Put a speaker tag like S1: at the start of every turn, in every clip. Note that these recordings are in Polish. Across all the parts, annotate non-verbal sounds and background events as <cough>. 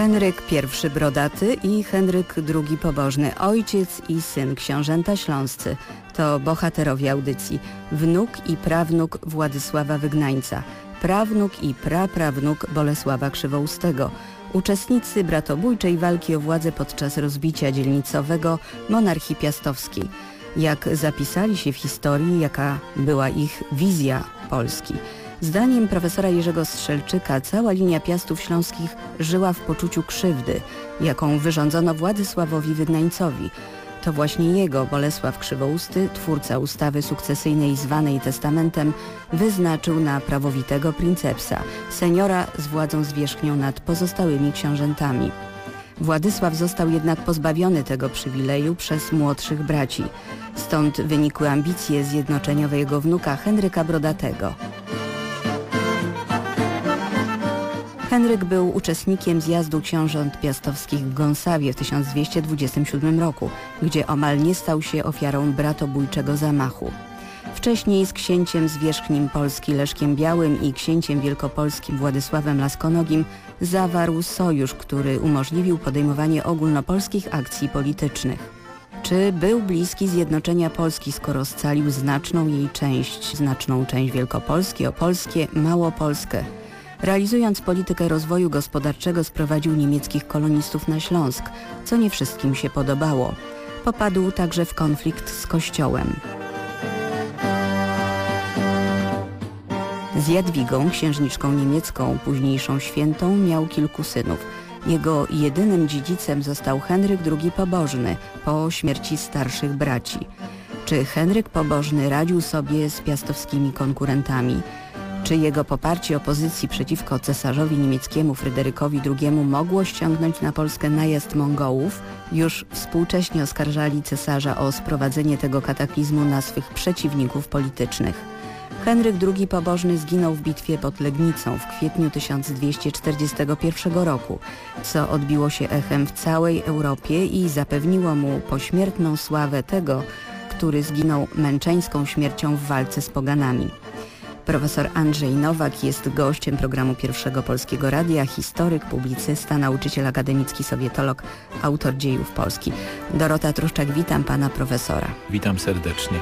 S1: Henryk I Brodaty i Henryk II Pobożny, ojciec i syn książęta śląscy. To bohaterowie audycji, wnuk i prawnuk Władysława Wygnańca, prawnuk i praprawnuk Bolesława Krzywoustego, uczestnicy bratobójczej walki o władzę podczas rozbicia dzielnicowego monarchii piastowskiej. Jak zapisali się w historii, jaka była ich wizja Polski – Zdaniem profesora Jerzego Strzelczyka cała linia Piastów Śląskich żyła w poczuciu krzywdy, jaką wyrządzono Władysławowi Wygnańcowi. To właśnie jego, Bolesław Krzywousty, twórca ustawy sukcesyjnej zwanej testamentem, wyznaczył na prawowitego princepsa, seniora z władzą zwierzchnią nad pozostałymi książętami. Władysław został jednak pozbawiony tego przywileju przez młodszych braci. Stąd wynikły ambicje zjednoczeniowe jego wnuka Henryka Brodatego. Henryk był uczestnikiem zjazdu książąt piastowskich w Gąsawie w 1227 roku, gdzie omal nie stał się ofiarą bratobójczego zamachu. Wcześniej z księciem zwierzchnim Polski Leszkiem Białym i księciem wielkopolskim Władysławem Laskonogim zawarł sojusz, który umożliwił podejmowanie ogólnopolskich akcji politycznych. Czy był bliski zjednoczenia Polski, skoro scalił znaczną jej część, znaczną część Wielkopolski, Opolskie, Małopolskę, Realizując politykę rozwoju gospodarczego sprowadził niemieckich kolonistów na Śląsk, co nie wszystkim się podobało. Popadł także w konflikt z Kościołem. Z Jadwigą, księżniczką niemiecką, późniejszą świętą, miał kilku synów. Jego jedynym dziedzicem został Henryk II Pobożny po śmierci starszych braci. Czy Henryk Pobożny radził sobie z piastowskimi konkurentami? Czy jego poparcie opozycji przeciwko cesarzowi niemieckiemu Fryderykowi II mogło ściągnąć na Polskę najazd Mongołów? Już współcześnie oskarżali cesarza o sprowadzenie tego kataklizmu na swych przeciwników politycznych. Henryk II Pobożny zginął w bitwie pod Legnicą w kwietniu 1241 roku, co odbiło się echem w całej Europie i zapewniło mu pośmiertną sławę tego, który zginął męczeńską śmiercią w walce z poganami. Profesor Andrzej Nowak jest gościem programu Pierwszego Polskiego Radia, historyk, publicysta, nauczyciel akademicki, sowietolog, autor dziejów Polski. Dorota Truszczak, witam pana profesora.
S2: Witam serdecznie.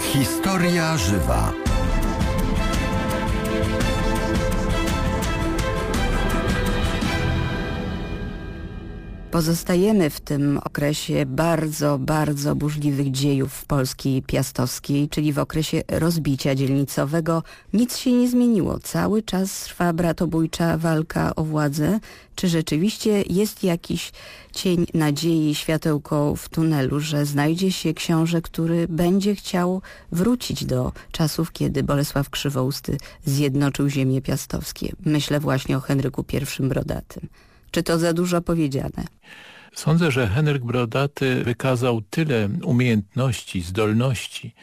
S3: Historia żywa.
S1: Pozostajemy w tym okresie bardzo, bardzo burzliwych dziejów Polski Piastowskiej, czyli w okresie rozbicia dzielnicowego. Nic się nie zmieniło. Cały czas trwa bratobójcza walka o władzę. Czy rzeczywiście jest jakiś cień nadziei, światełko w tunelu, że znajdzie się książę, który będzie chciał wrócić do czasów, kiedy Bolesław Krzywousty zjednoczył ziemię piastowskie? Myślę właśnie o Henryku I Brodatym. Czy to za dużo powiedziane?
S2: Sądzę, że Henryk Brodaty wykazał tyle umiejętności, zdolności,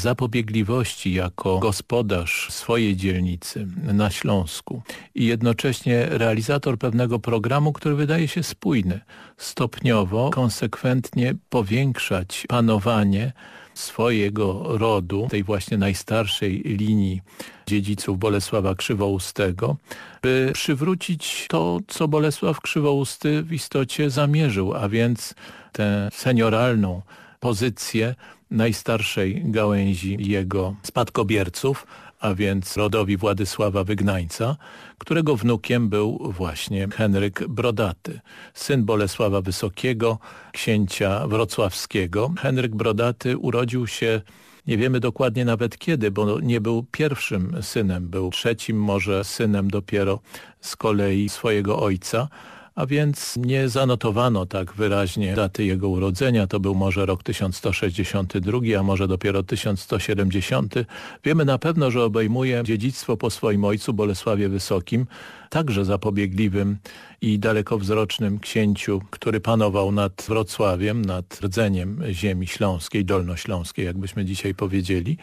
S2: zapobiegliwości jako gospodarz swojej dzielnicy na Śląsku i jednocześnie realizator pewnego programu, który wydaje się spójny. Stopniowo, konsekwentnie powiększać panowanie swojego rodu, tej właśnie najstarszej linii dziedziców Bolesława Krzywoustego, by przywrócić to, co Bolesław Krzywousty w istocie zamierzył, a więc tę senioralną pozycję najstarszej gałęzi jego spadkobierców, a więc rodowi Władysława Wygnańca, którego wnukiem był właśnie Henryk Brodaty, syn Bolesława Wysokiego, księcia wrocławskiego. Henryk Brodaty urodził się nie wiemy dokładnie nawet kiedy, bo nie był pierwszym synem, był trzecim może synem dopiero z kolei swojego ojca, a więc nie zanotowano tak wyraźnie daty jego urodzenia. To był może rok 1162, a może dopiero 1170. Wiemy na pewno, że obejmuje dziedzictwo po swoim ojcu Bolesławie Wysokim, także zapobiegliwym i dalekowzrocznym księciu, który panował nad Wrocławiem, nad rdzeniem ziemi śląskiej, dolnośląskiej, jakbyśmy dzisiaj powiedzieli.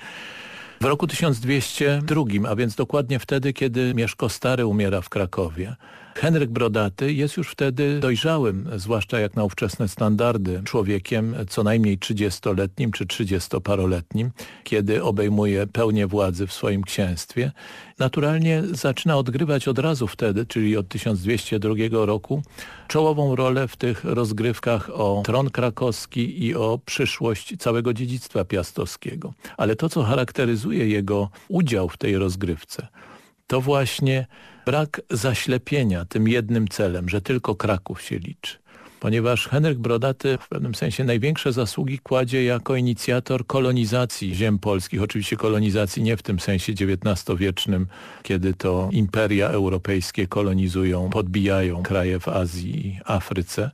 S2: W roku 1202, a więc dokładnie wtedy, kiedy Mieszko Stary umiera w Krakowie, Henryk Brodaty jest już wtedy dojrzałym, zwłaszcza jak na ówczesne standardy, człowiekiem co najmniej 30-letnim czy 30-paroletnim, kiedy obejmuje pełnię władzy w swoim księstwie. Naturalnie zaczyna odgrywać od razu wtedy, czyli od 1202 roku, czołową rolę w tych rozgrywkach o tron krakowski i o przyszłość całego dziedzictwa piastowskiego. Ale to, co charakteryzuje jego udział w tej rozgrywce, to właśnie brak zaślepienia tym jednym celem, że tylko Kraków się liczy. Ponieważ Henryk Brodaty w pewnym sensie największe zasługi kładzie jako inicjator kolonizacji ziem polskich. Oczywiście kolonizacji nie w tym sensie XIX-wiecznym, kiedy to imperia europejskie kolonizują, podbijają kraje w Azji i Afryce,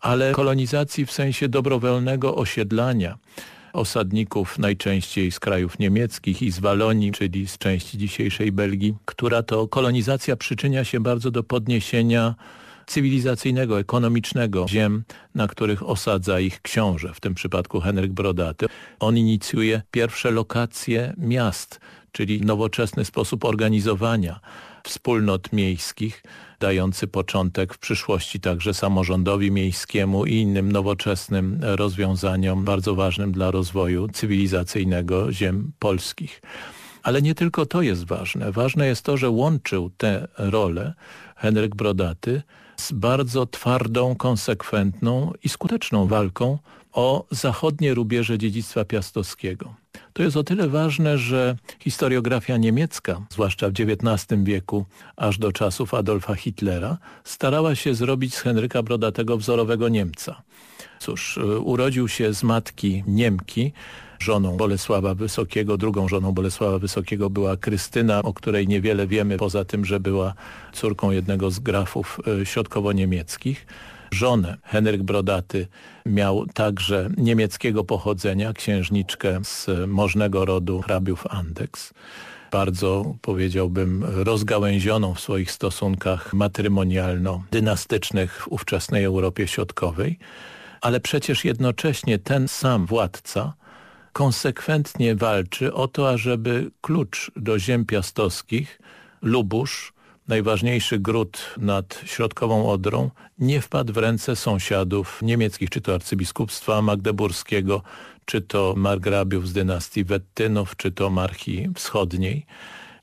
S2: ale kolonizacji w sensie dobrowolnego osiedlania osadników najczęściej z krajów niemieckich i z Walonii, czyli z części dzisiejszej Belgii, która to kolonizacja przyczynia się bardzo do podniesienia cywilizacyjnego, ekonomicznego ziem, na których osadza ich książę, w tym przypadku Henryk Brodaty. On inicjuje pierwsze lokacje miast, czyli nowoczesny sposób organizowania wspólnot miejskich, dający początek w przyszłości także samorządowi miejskiemu i innym nowoczesnym rozwiązaniom bardzo ważnym dla rozwoju cywilizacyjnego ziem polskich. Ale nie tylko to jest ważne. Ważne jest to, że łączył tę rolę Henryk Brodaty z bardzo twardą, konsekwentną i skuteczną walką o zachodnie rubieże dziedzictwa piastowskiego. To jest o tyle ważne, że historiografia niemiecka, zwłaszcza w XIX wieku, aż do czasów Adolfa Hitlera, starała się zrobić z Henryka Brodatego wzorowego Niemca. Cóż, y, urodził się z matki Niemki, żoną Bolesława Wysokiego. Drugą żoną Bolesława Wysokiego była Krystyna, o której niewiele wiemy, poza tym, że była córką jednego z grafów y, środkowo-niemieckich żonę. Henryk Brodaty miał także niemieckiego pochodzenia, księżniczkę z możnego rodu hrabiów Andeks bardzo, powiedziałbym, rozgałęzioną w swoich stosunkach matrymonialno-dynastycznych w ówczesnej Europie Środkowej, ale przecież jednocześnie ten sam władca konsekwentnie walczy o to, ażeby klucz do ziem piastowskich, Lubusz, najważniejszy gród nad środkową Odrą nie wpadł w ręce sąsiadów niemieckich, czy to arcybiskupstwa magdeburskiego, czy to margrabiów z dynastii Wettynów, czy to marchi wschodniej.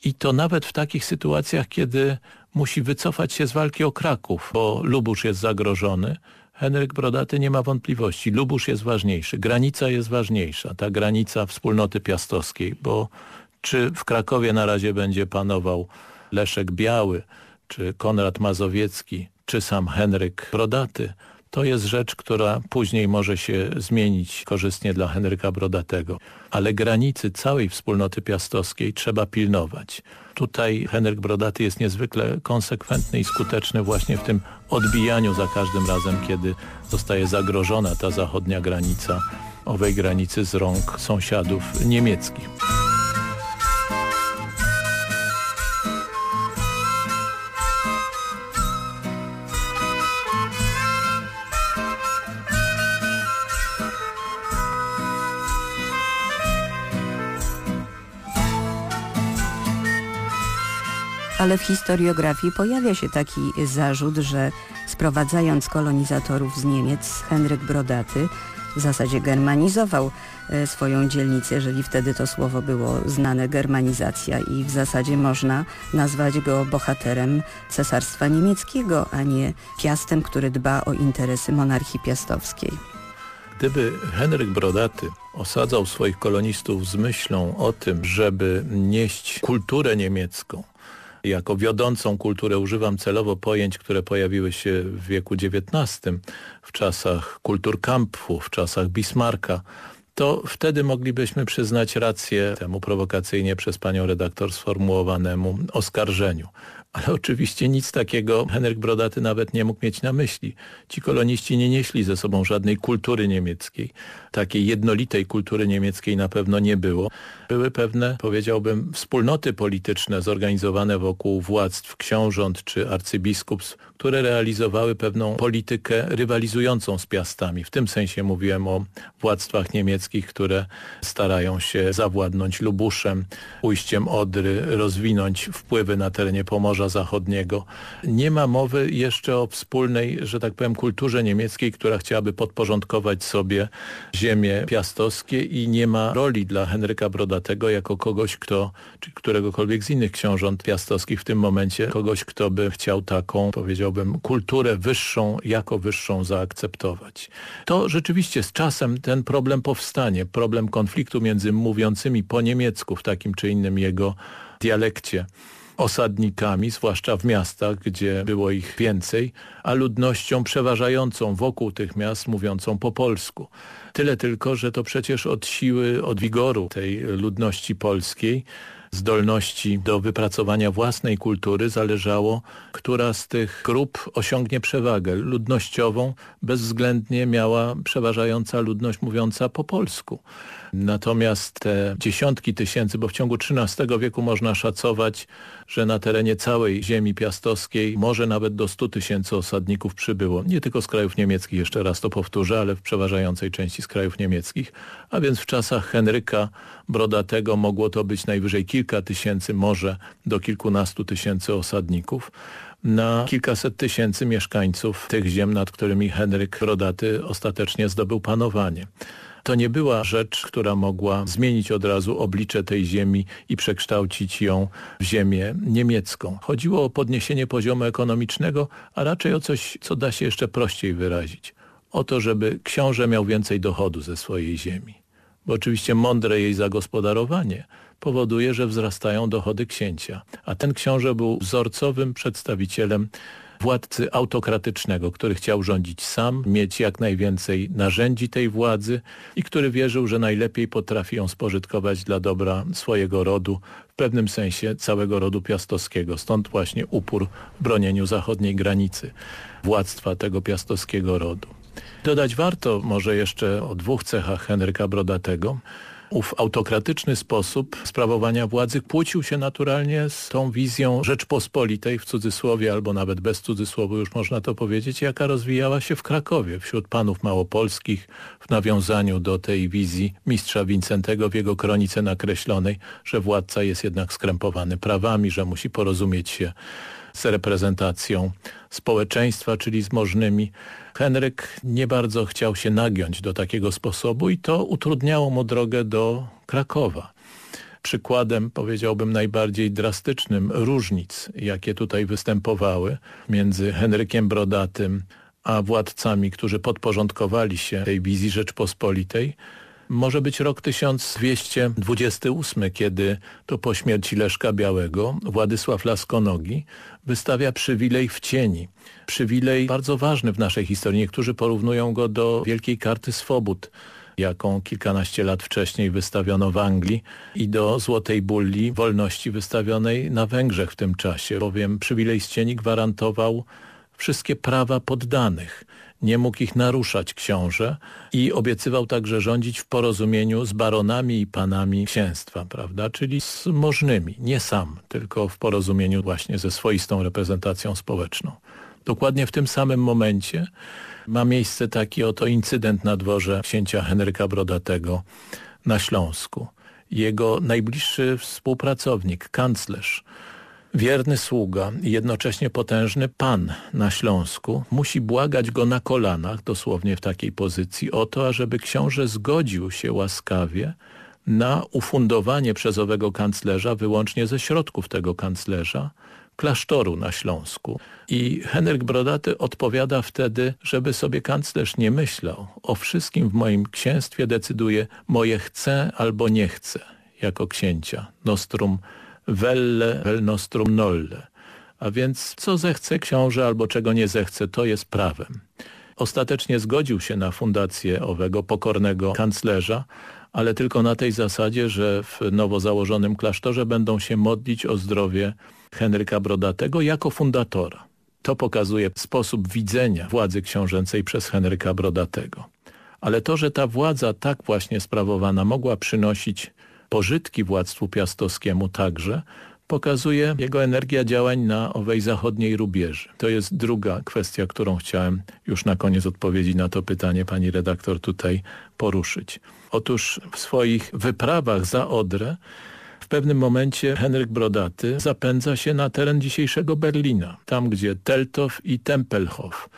S2: I to nawet w takich sytuacjach, kiedy musi wycofać się z walki o Kraków, bo Lubusz jest zagrożony, Henryk Brodaty nie ma wątpliwości. Lubusz jest ważniejszy, granica jest ważniejsza, ta granica wspólnoty piastowskiej, bo czy w Krakowie na razie będzie panował Leszek Biały, czy Konrad Mazowiecki, czy sam Henryk Brodaty, to jest rzecz, która później może się zmienić korzystnie dla Henryka Brodatego. Ale granicy całej wspólnoty piastowskiej trzeba pilnować. Tutaj Henryk Brodaty jest niezwykle konsekwentny i skuteczny właśnie w tym odbijaniu za każdym razem, kiedy zostaje zagrożona ta zachodnia granica, owej granicy z rąk sąsiadów niemieckich.
S1: Ale w historiografii pojawia się taki zarzut, że sprowadzając kolonizatorów z Niemiec, Henryk Brodaty w zasadzie germanizował e, swoją dzielnicę, jeżeli wtedy to słowo było znane, germanizacja i w zasadzie można nazwać go bohaterem Cesarstwa Niemieckiego, a nie piastem, który dba o interesy monarchii piastowskiej.
S2: Gdyby Henryk Brodaty osadzał swoich kolonistów z myślą o tym, żeby nieść kulturę niemiecką, jako wiodącą kulturę używam celowo pojęć, które pojawiły się w wieku XIX, w czasach kulturkampfu, w czasach Bismarcka, to wtedy moglibyśmy przyznać rację temu prowokacyjnie przez panią redaktor sformułowanemu oskarżeniu. Ale oczywiście nic takiego Henryk Brodaty nawet nie mógł mieć na myśli. Ci koloniści nie nieśli ze sobą żadnej kultury niemieckiej. Takiej jednolitej kultury niemieckiej na pewno nie było. Były pewne, powiedziałbym, wspólnoty polityczne zorganizowane wokół władztw książąt czy arcybiskupstw, które realizowały pewną politykę rywalizującą z piastami. W tym sensie mówiłem o władztwach niemieckich, które starają się zawładnąć Lubuszem, ujściem Odry, rozwinąć wpływy na terenie Pomorza Morza Zachodniego. Nie ma mowy jeszcze o wspólnej, że tak powiem, kulturze niemieckiej, która chciałaby podporządkować sobie ziemie piastowskie i nie ma roli dla Henryka Brodatego jako kogoś, kto, czy któregokolwiek z innych książąt piastowskich w tym momencie, kogoś, kto by chciał taką, powiedziałbym, kulturę wyższą, jako wyższą zaakceptować. To rzeczywiście z czasem ten problem powstanie, problem konfliktu między mówiącymi po niemiecku w takim czy innym jego dialekcie osadnikami, zwłaszcza w miastach, gdzie było ich więcej, a ludnością przeważającą wokół tych miast mówiącą po polsku. Tyle tylko, że to przecież od siły, od wigoru tej ludności polskiej zdolności do wypracowania własnej kultury zależało, która z tych grup osiągnie przewagę ludnościową. Bezwzględnie miała przeważająca ludność mówiąca po polsku. Natomiast te dziesiątki tysięcy, bo w ciągu XIII wieku można szacować, że na terenie całej ziemi piastowskiej może nawet do 100 tysięcy osadników przybyło. Nie tylko z krajów niemieckich, jeszcze raz to powtórzę, ale w przeważającej części z krajów niemieckich. A więc w czasach Henryka Brodatego mogło to być najwyżej kilka tysięcy, może do kilkunastu tysięcy osadników na kilkaset tysięcy mieszkańców tych ziem, nad którymi Henryk Brodaty ostatecznie zdobył panowanie. To nie była rzecz, która mogła zmienić od razu oblicze tej ziemi i przekształcić ją w ziemię niemiecką. Chodziło o podniesienie poziomu ekonomicznego, a raczej o coś, co da się jeszcze prościej wyrazić. O to, żeby książę miał więcej dochodu ze swojej ziemi. Bo oczywiście mądre jej zagospodarowanie powoduje, że wzrastają dochody księcia. A ten książę był wzorcowym przedstawicielem władcy autokratycznego, który chciał rządzić sam, mieć jak najwięcej narzędzi tej władzy i który wierzył, że najlepiej potrafi ją spożytkować dla dobra swojego rodu, w pewnym sensie całego rodu piastowskiego. Stąd właśnie upór w bronieniu zachodniej granicy władztwa tego piastowskiego rodu. Dodać warto może jeszcze o dwóch cechach Henryka Brodatego. Ów autokratyczny sposób sprawowania władzy kłócił się naturalnie z tą wizją Rzeczpospolitej w cudzysłowie albo nawet bez cudzysłowu już można to powiedzieć, jaka rozwijała się w Krakowie wśród panów małopolskich w nawiązaniu do tej wizji mistrza Wincentego w jego kronice nakreślonej, że władca jest jednak skrępowany prawami, że musi porozumieć się z reprezentacją społeczeństwa, czyli z możnymi. Henryk nie bardzo chciał się nagiąć do takiego sposobu i to utrudniało mu drogę do Krakowa. Przykładem, powiedziałbym, najbardziej drastycznym różnic, jakie tutaj występowały między Henrykiem Brodatym a władcami, którzy podporządkowali się tej wizji Rzeczpospolitej, może być rok 1228, kiedy to po śmierci Leszka Białego Władysław Laskonogi wystawia przywilej w cieni. Przywilej bardzo ważny w naszej historii. Niektórzy porównują go do Wielkiej Karty Swobód, jaką kilkanaście lat wcześniej wystawiono w Anglii i do Złotej Bulli wolności wystawionej na Węgrzech w tym czasie, bowiem przywilej z cieni gwarantował wszystkie prawa poddanych nie mógł ich naruszać książę i obiecywał także rządzić w porozumieniu z baronami i panami księstwa, prawda? czyli z możnymi, nie sam, tylko w porozumieniu właśnie ze swoistą reprezentacją społeczną. Dokładnie w tym samym momencie ma miejsce taki oto incydent na dworze księcia Henryka Brodatego na Śląsku. Jego najbliższy współpracownik, kanclerz, Wierny sługa i jednocześnie potężny pan na Śląsku musi błagać go na kolanach, dosłownie w takiej pozycji, o to, ażeby książę zgodził się łaskawie na ufundowanie przez owego kanclerza wyłącznie ze środków tego kanclerza klasztoru na Śląsku. I Henryk Brodaty odpowiada wtedy, żeby sobie kanclerz nie myślał. O wszystkim w moim księstwie decyduje moje chce albo nie chce jako księcia. Nostrum velle vel nostrum nolle. A więc co zechce książę albo czego nie zechce, to jest prawem. Ostatecznie zgodził się na fundację owego pokornego kanclerza, ale tylko na tej zasadzie, że w nowo założonym klasztorze będą się modlić o zdrowie Henryka Brodatego jako fundatora. To pokazuje sposób widzenia władzy książęcej przez Henryka Brodatego. Ale to, że ta władza tak właśnie sprawowana mogła przynosić pożytki władztwu piastowskiemu także, pokazuje jego energia działań na owej zachodniej rubieży. To jest druga kwestia, którą chciałem już na koniec odpowiedzi na to pytanie pani redaktor tutaj poruszyć. Otóż w swoich wyprawach za Odrę W pewnym momencie Henryk Brodaty zapędza się na teren dzisiejszego Berlina, tam gdzie Teltow i Tempelhof.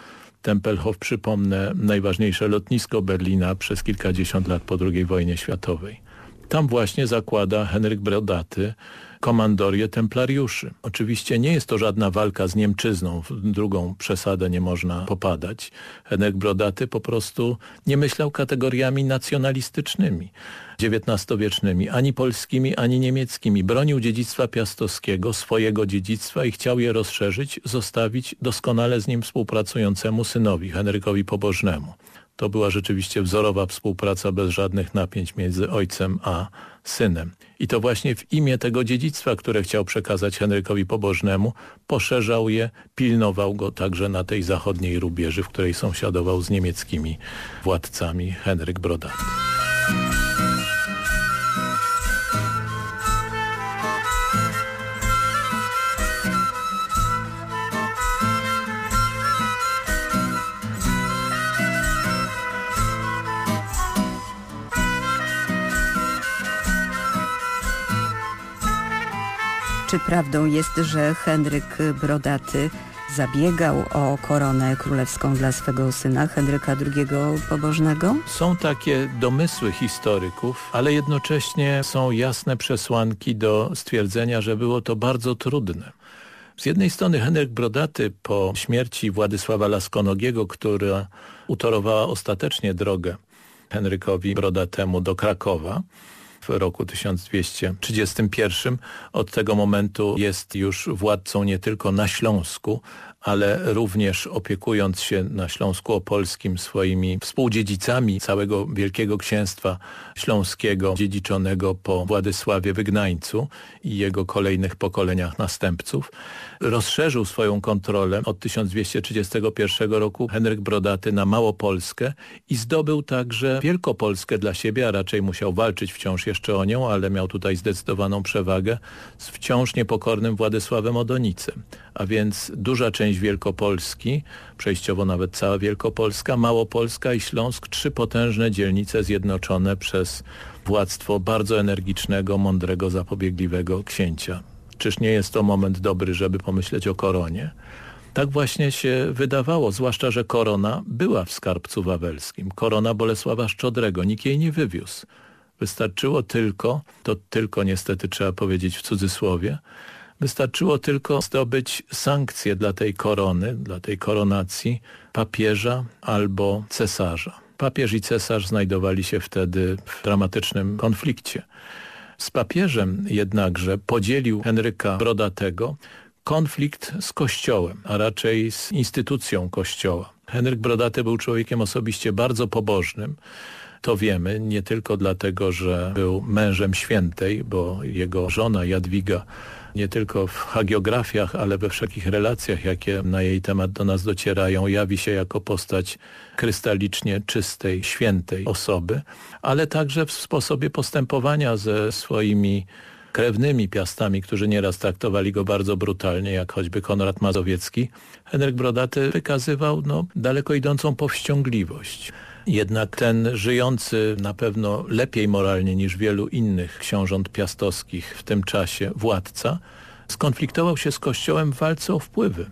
S2: Tempelhof, przypomnę, najważniejsze lotnisko Berlina przez kilkadziesiąt lat po II wojnie światowej. Tam właśnie zakłada Henryk Brodaty komandorię templariuszy. Oczywiście nie jest to żadna walka z Niemczyzną, w drugą przesadę nie można popadać. Henryk Brodaty po prostu nie myślał kategoriami nacjonalistycznymi. XIX-wiecznymi, ani polskimi, ani niemieckimi. Bronił dziedzictwa piastowskiego, swojego dziedzictwa i chciał je rozszerzyć, zostawić doskonale z nim współpracującemu synowi, Henrykowi Pobożnemu. To była rzeczywiście wzorowa współpraca bez żadnych napięć między ojcem a synem. I to właśnie w imię tego dziedzictwa, które chciał przekazać Henrykowi Pobożnemu, poszerzał je, pilnował go także na tej zachodniej rubieży, w której sąsiadował z niemieckimi władcami Henryk Brodaty.
S1: Czy prawdą jest, że Henryk Brodaty zabiegał o koronę królewską dla swego syna Henryka II Pobożnego?
S2: Są takie domysły historyków, ale jednocześnie są jasne przesłanki do stwierdzenia, że było to bardzo trudne. Z jednej strony Henryk Brodaty po śmierci Władysława Laskonogiego, która utorowała ostatecznie drogę Henrykowi Brodatemu do Krakowa, w roku 1231. Od tego momentu jest już władcą nie tylko na Śląsku, ale również opiekując się na Śląsku Opolskim swoimi współdziedzicami całego Wielkiego Księstwa Śląskiego dziedziczonego po Władysławie Wygnańcu i jego kolejnych pokoleniach następców. Rozszerzył swoją kontrolę od 1231 roku Henryk Brodaty na Małopolskę i zdobył także Wielkopolskę dla siebie, a raczej musiał walczyć wciąż jeszcze o nią, ale miał tutaj zdecydowaną przewagę z wciąż niepokornym Władysławem Odonicem. A więc duża część Wielkopolski, przejściowo nawet cała Wielkopolska, Małopolska i Śląsk, trzy potężne dzielnice zjednoczone przez władztwo bardzo energicznego, mądrego, zapobiegliwego księcia. Czyż nie jest to moment dobry, żeby pomyśleć o koronie? Tak właśnie się wydawało, zwłaszcza, że korona była w skarbcu wawelskim. Korona Bolesława Szczodrego, nikt jej nie wywiózł. Wystarczyło tylko, to tylko niestety trzeba powiedzieć w cudzysłowie, wystarczyło tylko zdobyć sankcje dla tej korony, dla tej koronacji papieża albo cesarza. Papież i cesarz znajdowali się wtedy w dramatycznym konflikcie. Z papieżem jednakże podzielił Henryka Brodatego konflikt z Kościołem, a raczej z instytucją Kościoła. Henryk Brodaty był człowiekiem osobiście bardzo pobożnym, to wiemy, nie tylko dlatego, że był mężem świętej, bo jego żona Jadwiga nie tylko w hagiografiach, ale we wszelkich relacjach, jakie na jej temat do nas docierają, jawi się jako postać krystalicznie czystej, świętej osoby, ale także w sposobie postępowania ze swoimi krewnymi piastami, którzy nieraz traktowali go bardzo brutalnie, jak choćby Konrad Mazowiecki, Henryk Brodaty wykazywał no, daleko idącą powściągliwość. Jednak ten żyjący na pewno lepiej moralnie niż wielu innych książąt piastowskich w tym czasie władca skonfliktował się z Kościołem w walce o wpływy,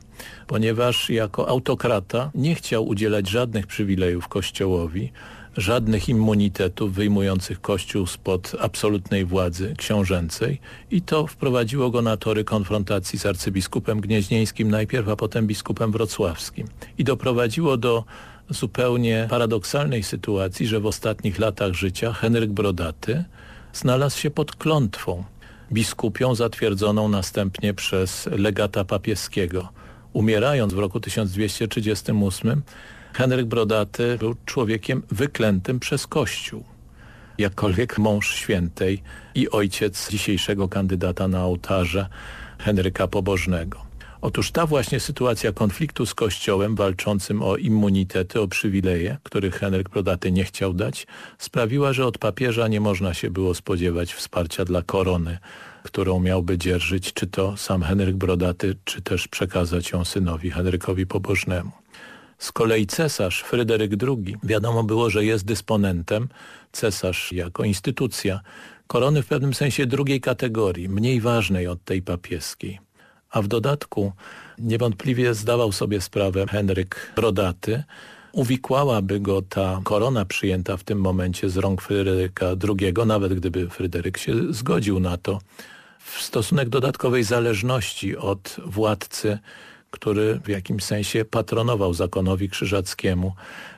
S2: ponieważ jako autokrata nie chciał udzielać żadnych przywilejów Kościołowi, żadnych immunitetów wyjmujących Kościół spod absolutnej władzy książęcej i to wprowadziło go na tory konfrontacji z arcybiskupem gnieźnieńskim najpierw, a potem biskupem wrocławskim. I doprowadziło do zupełnie paradoksalnej sytuacji, że w ostatnich latach życia Henryk Brodaty znalazł się pod klątwą biskupią zatwierdzoną następnie przez legata papieskiego. Umierając w roku 1238 Henryk Brodaty był człowiekiem wyklętym przez Kościół. Jakkolwiek mąż świętej i ojciec dzisiejszego kandydata na ołtarze Henryka Pobożnego. Otóż ta właśnie sytuacja konfliktu z Kościołem walczącym o immunitety, o przywileje, których Henryk Brodaty nie chciał dać, sprawiła, że od papieża nie można się było spodziewać wsparcia dla korony, którą miałby dzierżyć czy to sam Henryk Brodaty, czy też przekazać ją synowi Henrykowi Pobożnemu. Z kolei cesarz Fryderyk II wiadomo było, że jest dysponentem, cesarz jako instytucja, Korony w pewnym sensie drugiej kategorii, mniej ważnej od tej papieskiej. A w dodatku niewątpliwie zdawał sobie sprawę Henryk Brodaty, uwikłałaby go ta korona przyjęta w tym momencie z rąk Fryderyka II, nawet gdyby Fryderyk się zgodził na to, w stosunek dodatkowej zależności od władcy, który w jakimś sensie patronował zakonowi krzyżackiemu,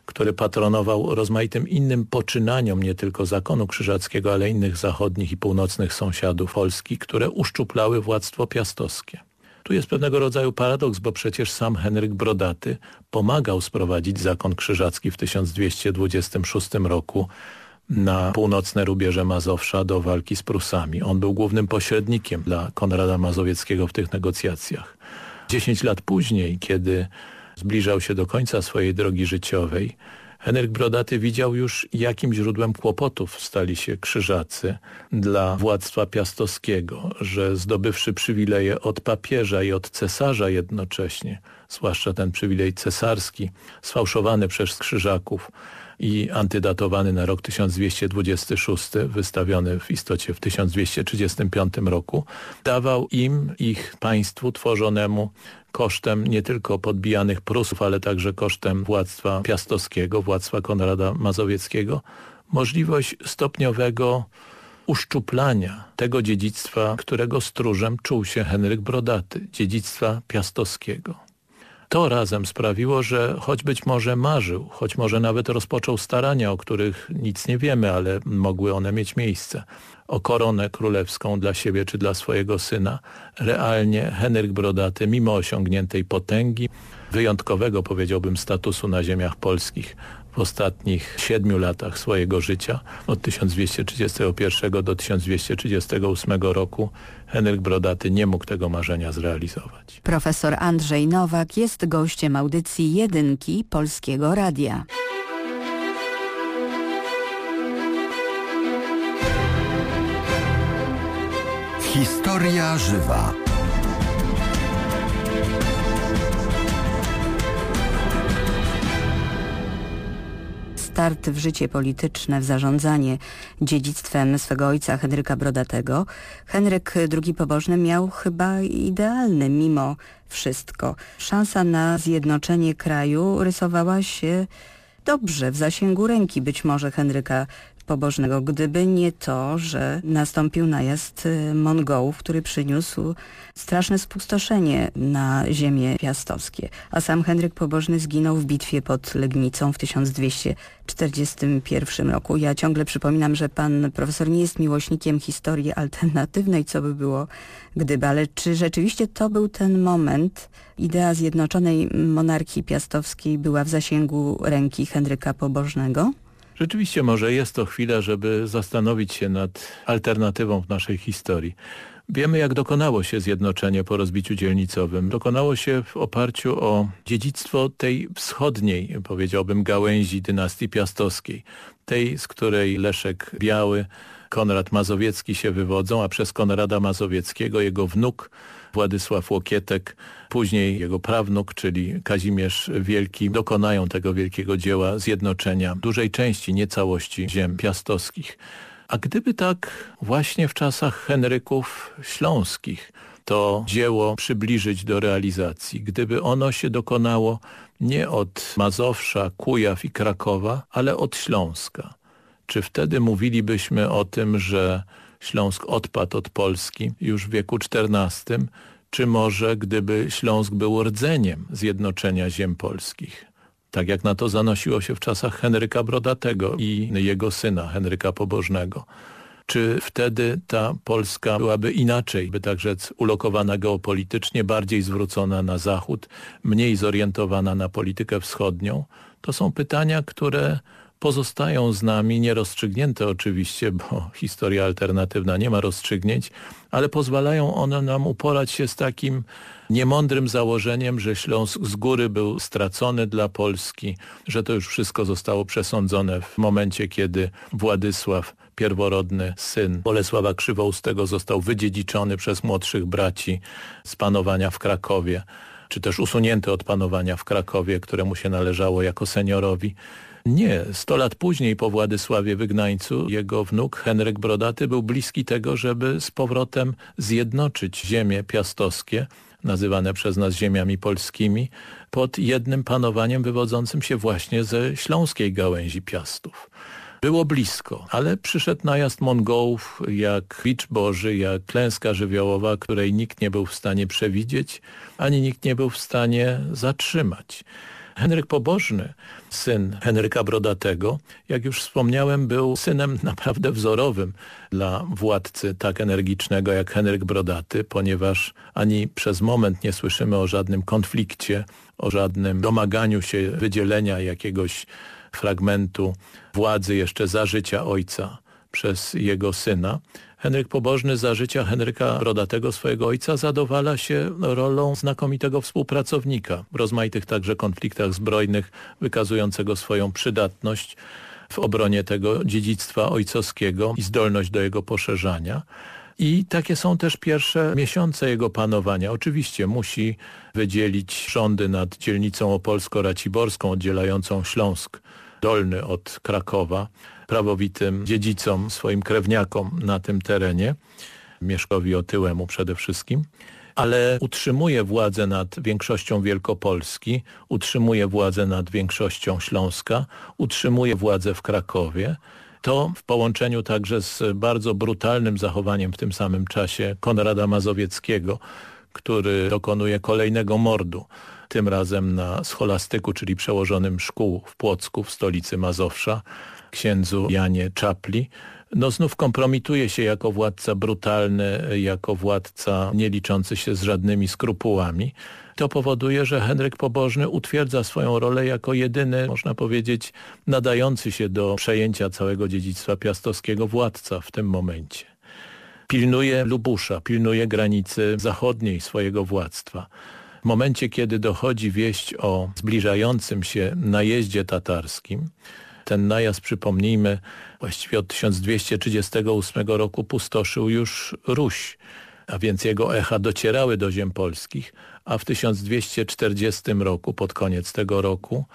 S2: który patronował rozmaitym innym poczynaniom nie tylko zakonu krzyżackiego, ale innych zachodnich i północnych sąsiadów Polski, które uszczuplały władztwo piastowskie. Tu jest pewnego rodzaju paradoks, bo przecież sam Henryk Brodaty pomagał sprowadzić zakon krzyżacki w 1226 roku na północne rubieże Mazowsza do walki z Prusami. On był głównym pośrednikiem dla Konrada Mazowieckiego w tych negocjacjach. Dziesięć lat później, kiedy zbliżał się do końca swojej drogi życiowej, Henryk Brodaty widział już, jakim źródłem kłopotów stali się krzyżacy dla władztwa piastowskiego, że zdobywszy przywileje od papieża i od cesarza jednocześnie, zwłaszcza ten przywilej cesarski, sfałszowany przez krzyżaków, i antydatowany na rok 1226, wystawiony w istocie w 1235 roku, dawał im, ich państwu tworzonemu kosztem nie tylko podbijanych Prusów, ale także kosztem władztwa piastowskiego, władztwa Konrada Mazowieckiego, możliwość stopniowego uszczuplania tego dziedzictwa, którego stróżem czuł się Henryk Brodaty, dziedzictwa piastowskiego. To razem sprawiło, że choć być może marzył, choć może nawet rozpoczął starania, o których nic nie wiemy, ale mogły one mieć miejsce, o koronę królewską dla siebie czy dla swojego syna, realnie Henryk Brodaty, mimo osiągniętej potęgi, wyjątkowego powiedziałbym statusu na ziemiach polskich, w ostatnich siedmiu latach swojego życia, od 1231 do 1238 roku, Henryk Brodaty nie mógł tego marzenia zrealizować.
S1: Profesor Andrzej Nowak jest gościem audycji Jedynki Polskiego Radia.
S3: Historia żywa.
S1: start w życie polityczne, w zarządzanie dziedzictwem swego ojca Henryka Brodatego, Henryk II Pobożny miał chyba idealny mimo wszystko. Szansa na zjednoczenie kraju rysowała się dobrze, w zasięgu ręki być może Henryka pobożnego, gdyby nie to, że nastąpił najazd y, Mongołów, który przyniósł straszne spustoszenie na ziemię piastowskie. A sam Henryk Pobożny zginął w bitwie pod Legnicą w 1241 roku. Ja ciągle przypominam, że pan profesor nie jest miłośnikiem historii alternatywnej, co by było gdyby, ale czy rzeczywiście to był ten moment, idea zjednoczonej monarchii piastowskiej była w zasięgu ręki Henryka Pobożnego?
S2: Rzeczywiście może jest to chwila, żeby zastanowić się nad alternatywą w naszej historii. Wiemy, jak dokonało się zjednoczenie po rozbiciu dzielnicowym. Dokonało się w oparciu o dziedzictwo tej wschodniej, powiedziałbym, gałęzi dynastii piastowskiej. Tej, z której Leszek Biały, Konrad Mazowiecki się wywodzą, a przez Konrada Mazowieckiego jego wnuk Władysław Łokietek, później jego prawnuk, czyli Kazimierz Wielki, dokonają tego wielkiego dzieła zjednoczenia dużej części, nie całości ziem piastowskich. A gdyby tak właśnie w czasach Henryków Śląskich to dzieło przybliżyć do realizacji, gdyby ono się dokonało nie od Mazowsza, Kujaw i Krakowa, ale od Śląska. Czy wtedy mówilibyśmy o tym, że Śląsk odpadł od Polski już w wieku XIV, czy może gdyby Śląsk był rdzeniem zjednoczenia ziem polskich? Tak jak na to zanosiło się w czasach Henryka Brodatego i jego syna Henryka Pobożnego. Czy wtedy ta Polska byłaby inaczej, by tak rzec, ulokowana geopolitycznie, bardziej zwrócona na zachód, mniej zorientowana na politykę wschodnią? To są pytania, które pozostają z nami, nierozstrzygnięte oczywiście, bo <laughs> historia alternatywna nie ma rozstrzygnięć, ale pozwalają one nam uporać się z takim niemądrym założeniem, że Śląsk z góry był stracony dla Polski, że to już wszystko zostało przesądzone w momencie, kiedy Władysław, pierworodny syn Bolesława Krzywoustego został wydziedziczony przez młodszych braci z panowania w Krakowie, czy też usunięty od panowania w Krakowie, któremu się należało jako seniorowi Nie, sto lat później po Władysławie Wygnańcu jego wnuk Henryk Brodaty był bliski tego, żeby z powrotem zjednoczyć ziemie piastowskie, nazywane przez nas ziemiami polskimi, pod jednym panowaniem wywodzącym się właśnie ze śląskiej gałęzi Piastów. Było blisko, ale przyszedł najazd Mongołów jak bicz boży, jak klęska żywiołowa, której nikt nie był w stanie przewidzieć, ani nikt nie był w stanie zatrzymać. Henryk Pobożny, syn Henryka Brodatego, jak już wspomniałem, był synem <laughs> naprawdę wzorowym dla władcy tak energicznego jak Henryk Brodaty, ponieważ ani przez moment nie słyszymy o żadnym konflikcie, o żadnym domaganiu się wydzielenia jakiegoś fragmentu władzy jeszcze za życia ojca przez jego syna. Henryk Pobożny za życia Henryka Rodatego, swojego ojca, zadowala się rolą znakomitego współpracownika w rozmaitych także konfliktach zbrojnych, wykazującego swoją przydatność w obronie tego dziedzictwa ojcowskiego i zdolność do jego poszerzania. I takie są też pierwsze miesiące jego panowania. Oczywiście musi wydzielić rządy nad dzielnicą opolsko-raciborską oddzielającą Śląsk Dolny od Krakowa prawowitym dziedzicom, swoim krewniakom na tym terenie, Mieszkowi Otyłemu przede wszystkim, ale utrzymuje władzę nad większością Wielkopolski, utrzymuje władzę nad większością Śląska, utrzymuje władzę w Krakowie, to w połączeniu także z bardzo brutalnym zachowaniem w tym samym czasie Konrada Mazowieckiego, który dokonuje kolejnego mordu, tym razem na scholastyku, czyli przełożonym szkół w Płocku, w stolicy Mazowsza, księdzu Janie Czapli, no znów kompromituje się jako władca brutalny, jako władca nie liczący się z żadnymi skrupułami. To powoduje, że Henryk Pobożny utwierdza swoją rolę jako jedyny, można powiedzieć, nadający się do przejęcia całego dziedzictwa piastowskiego władca w tym momencie. Pilnuje Lubusza, pilnuje granicy zachodniej swojego władztwa. W momencie, kiedy dochodzi wieść o zbliżającym się najeździe tatarskim, ten najazd, przypomnijmy, właściwie od 1238 roku pustoszył już Ruś, a więc jego echa docierały do ziem polskich, a w 1240 roku, pod koniec tego roku,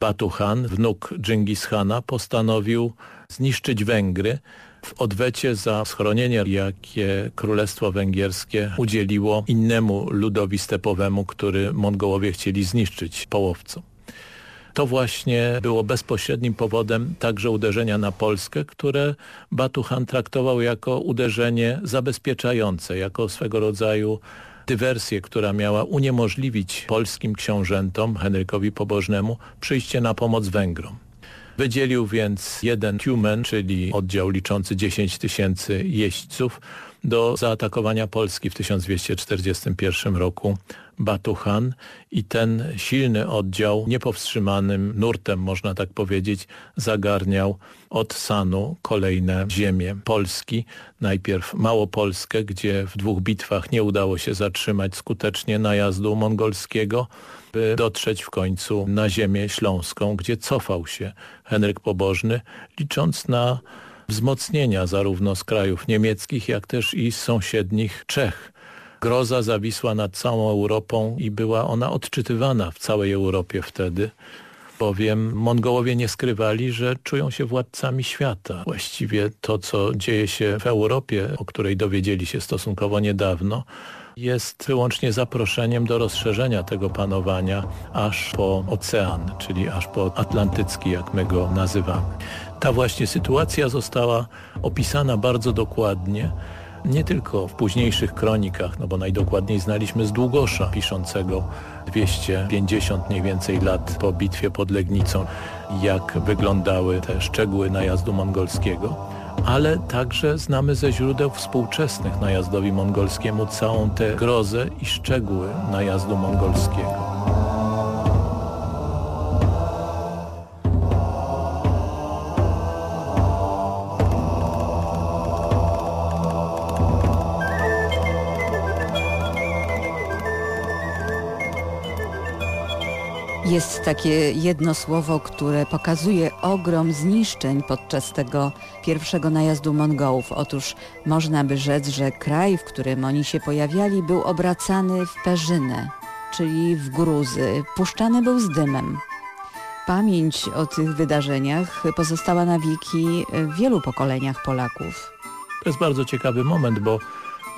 S2: Batu Han, wnuk Dżingis Hana, postanowił zniszczyć Węgry w odwecie za schronienie, jakie Królestwo Węgierskie udzieliło innemu ludowi stepowemu, który Mongołowie chcieli zniszczyć połowcom. To właśnie było bezpośrednim powodem także uderzenia na Polskę, które Batuhan traktował jako uderzenie zabezpieczające, jako swego rodzaju dywersję, która miała uniemożliwić polskim książętom, Henrykowi Pobożnemu, przyjście na pomoc Węgrom. Wydzielił więc jeden Cumen, czyli oddział liczący 10 tysięcy jeźdźców, do zaatakowania Polski w 1241 roku Batuhan i ten silny oddział niepowstrzymanym nurtem, można tak powiedzieć, zagarniał od Sanu kolejne ziemie Polski. Najpierw Małopolskę, gdzie w dwóch bitwach nie udało się zatrzymać skutecznie najazdu mongolskiego, by dotrzeć w końcu na ziemię śląską, gdzie cofał się Henryk Pobożny, licząc na wzmocnienia zarówno z krajów niemieckich, jak też i z sąsiednich Czech. Groza zawisła nad całą Europą i była ona odczytywana w całej Europie wtedy, bowiem Mongołowie nie skrywali, że czują się władcami świata. Właściwie to, co dzieje się w Europie, o której dowiedzieli się stosunkowo niedawno, jest wyłącznie zaproszeniem do rozszerzenia tego panowania aż po ocean, czyli aż po atlantycki, jak my go nazywamy. Ta właśnie sytuacja została opisana bardzo dokładnie, nie tylko w późniejszych kronikach, no bo najdokładniej znaliśmy z Długosza, piszącego 250 mniej więcej lat po bitwie pod Legnicą, jak wyglądały te szczegóły najazdu mongolskiego, ale także znamy ze źródeł współczesnych najazdowi mongolskiemu całą tę grozę i szczegóły najazdu mongolskiego.
S1: Jest takie jedno słowo, które pokazuje ogrom zniszczeń podczas tego pierwszego najazdu Mongołów. Otóż można by rzec, że kraj, w którym oni się pojawiali, był obracany w perzynę, czyli w gruzy, puszczany był z dymem. Pamięć o tych wydarzeniach pozostała na wieki w wielu pokoleniach Polaków.
S2: To jest bardzo ciekawy moment, bo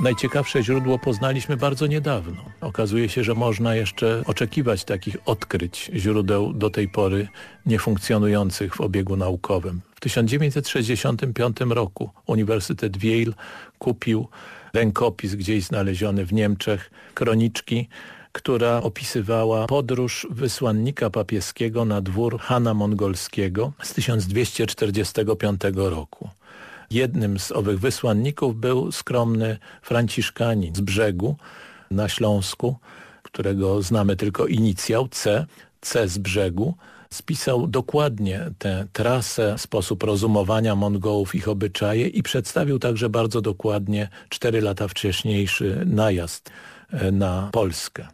S2: Najciekawsze źródło poznaliśmy bardzo niedawno. Okazuje się, że można jeszcze oczekiwać takich odkryć źródeł do tej pory niefunkcjonujących w obiegu naukowym. W 1965 roku Uniwersytet Yale kupił rękopis gdzieś znaleziony w Niemczech, kroniczki, która opisywała podróż wysłannika papieskiego na dwór Hana Mongolskiego z 1245 roku. Jednym z owych wysłanników był skromny Franciszkanin z brzegu na Śląsku, którego znamy tylko inicjał C, C z brzegu, spisał dokładnie tę trasę, sposób rozumowania Mongołów, ich obyczaje i przedstawił także bardzo dokładnie cztery lata wcześniejszy najazd e, na Polskę.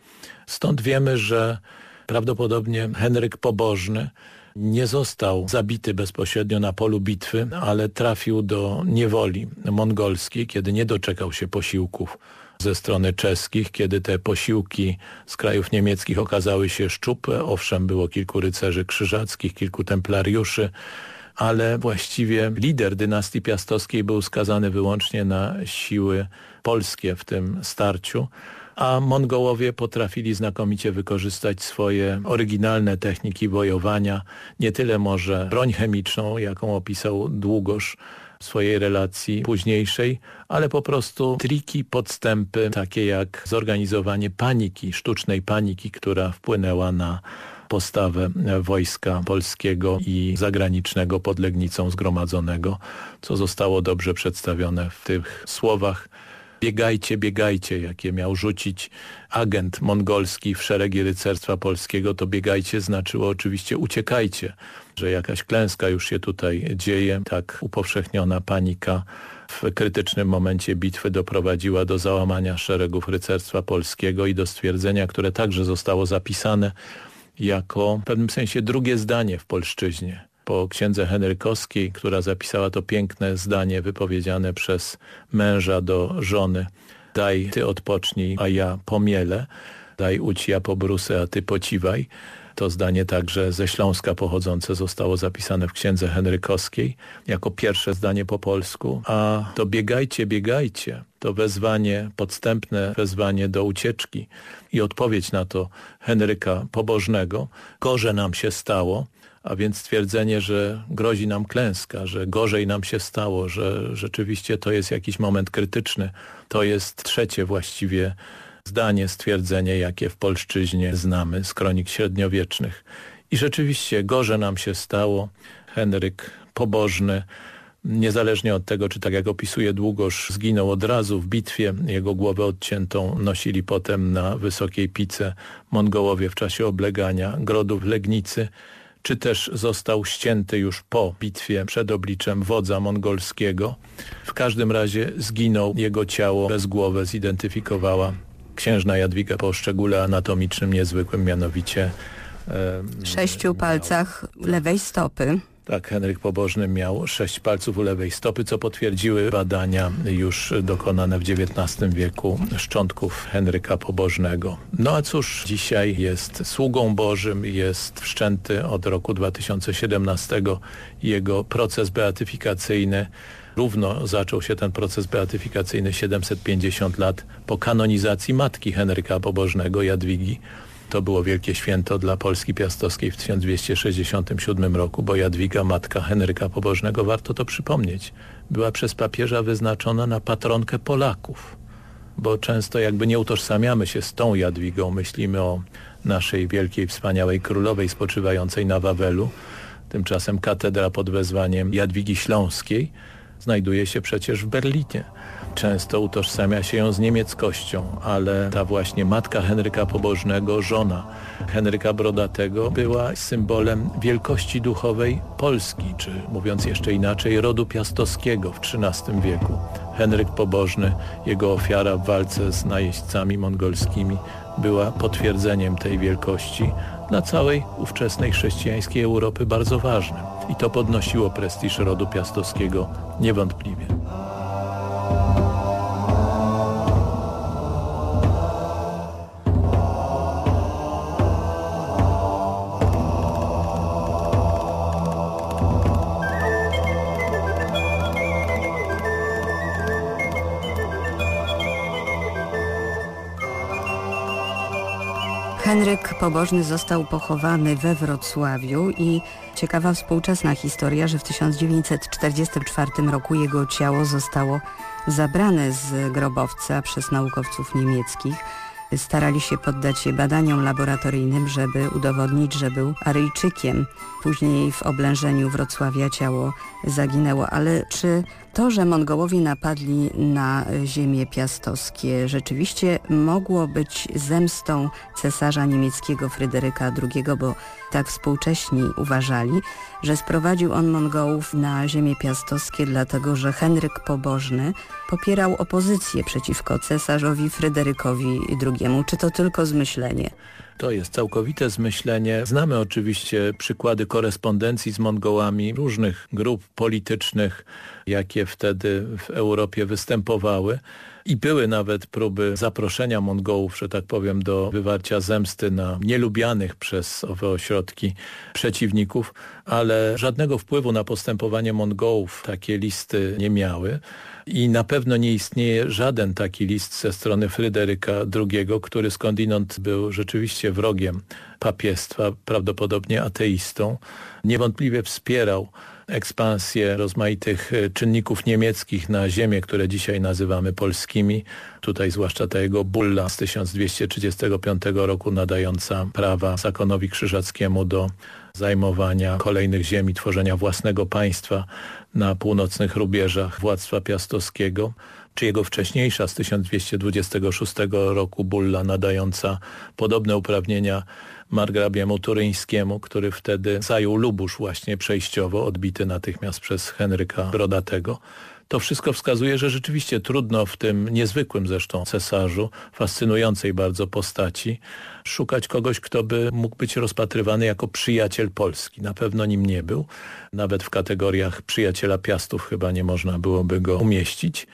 S2: Stąd wiemy, że prawdopodobnie Henryk Pobożny nie został zabity bezpośrednio na polu bitwy, ale trafił do niewoli mongolskiej, kiedy nie doczekał się posiłków ze strony czeskich, kiedy te posiłki z krajów niemieckich okazały się szczupłe. Owszem, było kilku rycerzy krzyżackich, kilku templariuszy, ale właściwie lider dynastii piastowskiej był skazany wyłącznie na siły polskie w tym starciu a Mongołowie potrafili znakomicie wykorzystać swoje oryginalne techniki bojowania, nie tyle może broń chemiczną, jaką opisał Długosz w swojej relacji późniejszej, ale po prostu triki, podstępy, takie jak zorganizowanie paniki, sztucznej paniki, która wpłynęła na postawę wojska polskiego i zagranicznego pod Legnicą zgromadzonego, co zostało dobrze przedstawione w tych słowach biegajcie, biegajcie, jakie miał rzucić agent mongolski w szeregi rycerstwa polskiego, to biegajcie znaczyło oczywiście uciekajcie, że jakaś klęska już się tutaj dzieje, tak upowszechniona panika w krytycznym momencie bitwy doprowadziła do załamania szeregów rycerstwa polskiego i do stwierdzenia, które także zostało zapisane jako w pewnym sensie drugie zdanie w polszczyźnie po księdze Henrykowskiej, która zapisała to piękne zdanie wypowiedziane przez męża do żony. Daj ty odpocznij, a ja pomielę. Daj uci, ja pobrusę, a ty pociwaj. To zdanie także ze Śląska pochodzące zostało zapisane w księdze Henrykowskiej jako pierwsze zdanie po polsku, a to biegajcie, biegajcie, to wezwanie, podstępne wezwanie do ucieczki i odpowiedź na to Henryka Pobożnego. Gorze nam się stało, a więc stwierdzenie, że grozi nam klęska, że gorzej nam się stało, że rzeczywiście to jest jakiś moment krytyczny. To jest trzecie właściwie zdanie, stwierdzenie, jakie w polszczyźnie znamy z kronik średniowiecznych. I rzeczywiście gorzej nam się stało. Henryk pobożny, niezależnie od tego, czy tak jak opisuje Długosz, zginął od razu w bitwie, jego głowę odciętą nosili potem na wysokiej pice Mongołowie w czasie oblegania grodów Legnicy, czy też został ścięty już po bitwie przed obliczem wodza mongolskiego. W każdym razie zginął, jego ciało bez głowy zidentyfikowała księżna Jadwiga po szczególe anatomicznym niezwykłym, mianowicie
S1: sześciu palcach lewej stopy.
S2: Tak, Henryk Pobożny miał sześć palców u lewej stopy, co potwierdziły badania już dokonane w XIX wieku szczątków Henryka Pobożnego. No a cóż, dzisiaj jest sługą Bożym, jest wszczęty od roku 2017 jego proces beatyfikacyjny. Równo zaczął się ten proces beatyfikacyjny 750 lat po kanonizacji matki Henryka Pobożnego, Jadwigi, to było wielkie święto dla Polski Piastowskiej w 1267 roku, bo Jadwiga, matka Henryka Pobożnego, warto to przypomnieć, była przez papieża wyznaczona na patronkę Polaków, bo często jakby nie utożsamiamy się z tą Jadwigą, myślimy o naszej wielkiej, wspaniałej królowej spoczywającej na Wawelu, tymczasem katedra pod wezwaniem Jadwigi Śląskiej znajduje się przecież w Berlinie. Często utożsamia się ją z niemieckością, ale ta właśnie matka Henryka Pobożnego, żona Henryka Brodatego była symbolem wielkości duchowej Polski, czy mówiąc jeszcze inaczej, rodu piastowskiego w XIII wieku. Henryk Pobożny, jego ofiara w walce z najeźdźcami mongolskimi była potwierdzeniem tej wielkości dla całej ówczesnej chrześcijańskiej Europy bardzo ważnym. I to podnosiło prestiż rodu piastowskiego niewątpliwie.
S1: Henryk Pobożny został pochowany we Wrocławiu i ciekawa współczesna historia, że w 1944 roku jego ciało zostało zabrane z grobowca przez naukowców niemieckich starali się poddać je badaniom laboratoryjnym, żeby udowodnić, że był Aryjczykiem. Później w oblężeniu Wrocławia ciało zaginęło, ale czy to, że Mongołowie napadli na ziemie piastowskie rzeczywiście mogło być zemstą cesarza niemieckiego Fryderyka II, bo tak współcześni uważali, że sprowadził on Mongołów na ziemie piastowskie dlatego, że Henryk Pobożny popierał opozycję przeciwko cesarzowi Fryderykowi II. Czy to tylko zmyślenie?
S2: To jest całkowite zmyślenie. Znamy oczywiście przykłady korespondencji z Mongołami różnych grup politycznych, jakie wtedy w Europie występowały. I były nawet próby zaproszenia Mongołów, że tak powiem, do wywarcia zemsty na nielubianych przez owe ośrodki przeciwników, ale żadnego wpływu na postępowanie Mongołów takie listy nie miały. I na pewno nie istnieje żaden taki list ze strony Fryderyka II, który skądinąd był rzeczywiście wrogiem papiestwa, prawdopodobnie ateistą. Niewątpliwie wspierał ekspansję rozmaitych e, czynników niemieckich na ziemię, które dzisiaj nazywamy polskimi. Tutaj zwłaszcza ta jego bulla z 1235 roku nadająca prawa zakonowi krzyżackiemu do zajmowania kolejnych ziemi, tworzenia własnego państwa na północnych rubieżach władztwa piastowskiego czy jego wcześniejsza z 1226 roku bulla nadająca podobne uprawnienia margrabiemu turyńskiemu, który wtedy zajął Lubusz właśnie przejściowo, odbity natychmiast przez Henryka Brodatego. To wszystko wskazuje, że rzeczywiście trudno w tym niezwykłym zresztą cesarzu, fascynującej bardzo postaci, szukać kogoś, kto by mógł być rozpatrywany jako przyjaciel Polski. Na pewno nim nie był. Nawet w kategoriach przyjaciela Piastów chyba nie można byłoby go umieścić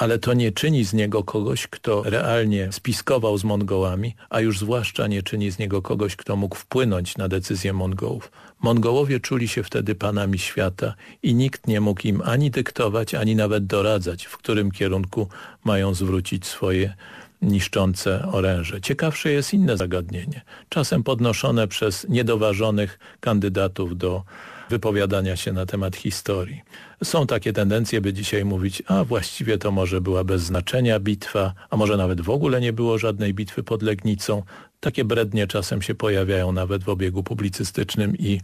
S2: ale to nie czyni z niego kogoś, kto realnie spiskował z Mongołami, a już zwłaszcza nie czyni z niego kogoś, kto mógł wpłynąć na decyzję Mongołów. Mongołowie czuli się wtedy panami świata i nikt nie mógł im ani dyktować, ani nawet doradzać, w którym kierunku mają zwrócić swoje niszczące oręże. Ciekawsze jest inne zagadnienie, czasem podnoszone przez niedoważonych kandydatów do wypowiadania się na temat historii. Są takie tendencje, by dzisiaj mówić, a właściwie to może była bez znaczenia bitwa, a może nawet w ogóle nie było żadnej bitwy pod Legnicą. Takie brednie czasem się pojawiają nawet w obiegu publicystycznym i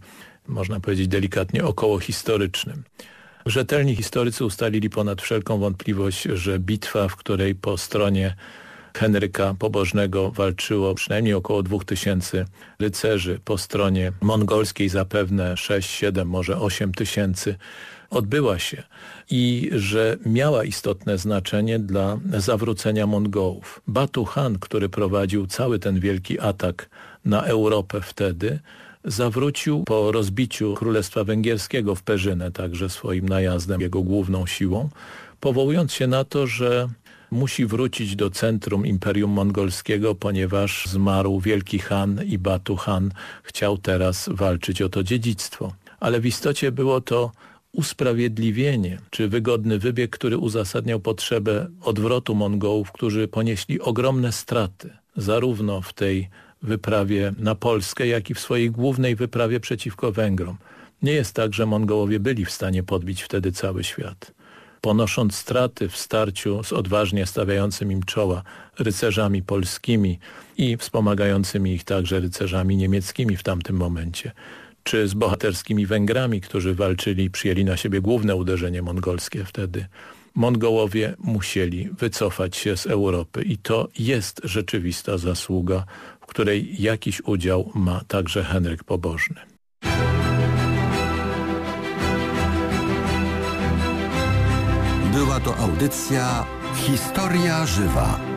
S2: można powiedzieć delikatnie około historycznym. Rzetelni historycy ustalili ponad wszelką wątpliwość, że bitwa, w której po stronie Henryka Pobożnego walczyło przynajmniej około 2000 rycerzy, po stronie mongolskiej zapewne 6, 7, może 8 tysięcy odbyła się i że miała istotne znaczenie dla zawrócenia Mongołów. Batu Han, który prowadził cały ten wielki atak na Europę wtedy, zawrócił po rozbiciu Królestwa Węgierskiego w Perzynę, także swoim najazdem, jego główną siłą, powołując się na to, że musi wrócić do centrum Imperium Mongolskiego, ponieważ zmarł Wielki Han i Batu Han chciał teraz walczyć o to dziedzictwo. Ale w istocie było to usprawiedliwienie, czy wygodny wybieg, który uzasadniał potrzebę odwrotu Mongołów, którzy ponieśli ogromne straty, zarówno w tej wyprawie na Polskę, jak i w swojej głównej wyprawie przeciwko Węgrom. Nie jest tak, że Mongołowie byli w stanie podbić wtedy cały świat ponosząc straty w starciu z odważnie stawiającymi im czoła rycerzami polskimi i wspomagającymi ich także rycerzami niemieckimi w tamtym momencie, czy z bohaterskimi Węgrami, którzy walczyli przyjęli na siebie główne uderzenie mongolskie wtedy. Mongołowie musieli wycofać się z Europy i to jest rzeczywista zasługa, w której jakiś udział ma także Henryk Pobożny.
S3: Była to audycja Historia Żywa.